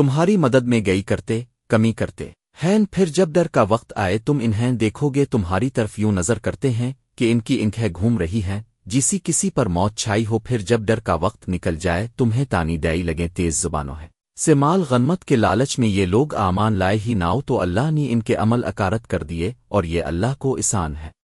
تمہاری مدد میں گئی کرتے، کمی کرتے۔ ہیں پھر جب ڈر کا وقت آئے، تم انہیں دیکھو گے، تمہاری طرف یوں نظر کرتے ہیں کہ ان کی انکھیں گھوم رہی ہیں۔ جسی کسی پر موت چھائی ہو، پھر جب ڈر کا وقت نکل جائے، تمہیں تانی ڈائی لگیں، تیز زبانوں ہے سے مال غنمت کے لالچ میں یہ لوگ آمان لائے ہی ناؤ، تو اللہ نے ان کے عمل اکارت کر دیے اور یہ اللہ کو اسان ہے۔